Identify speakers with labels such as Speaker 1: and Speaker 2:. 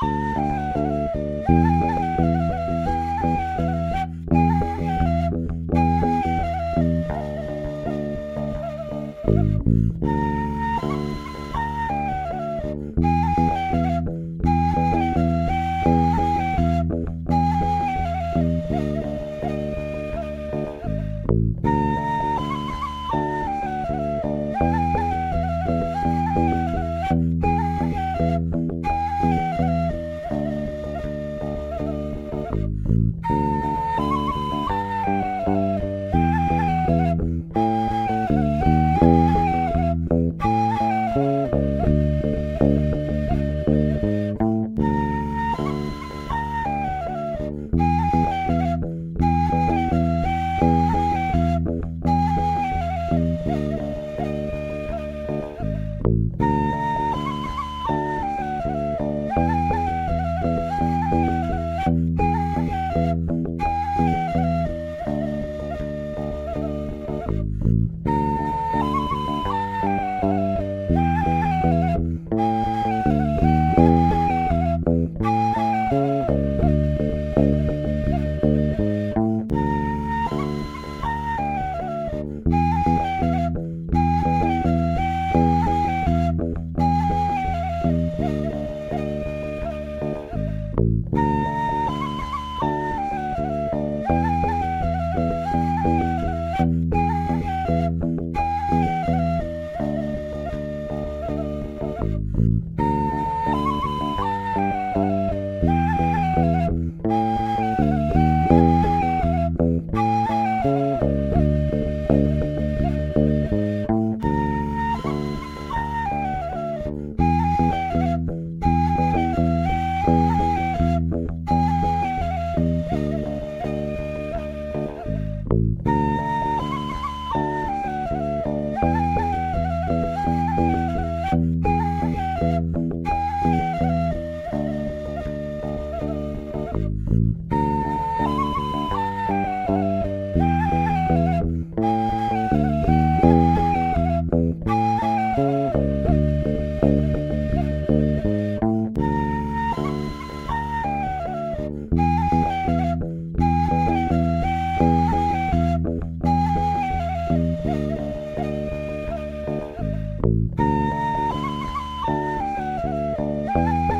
Speaker 1: Thank you. Música hum. Thank you. Bye.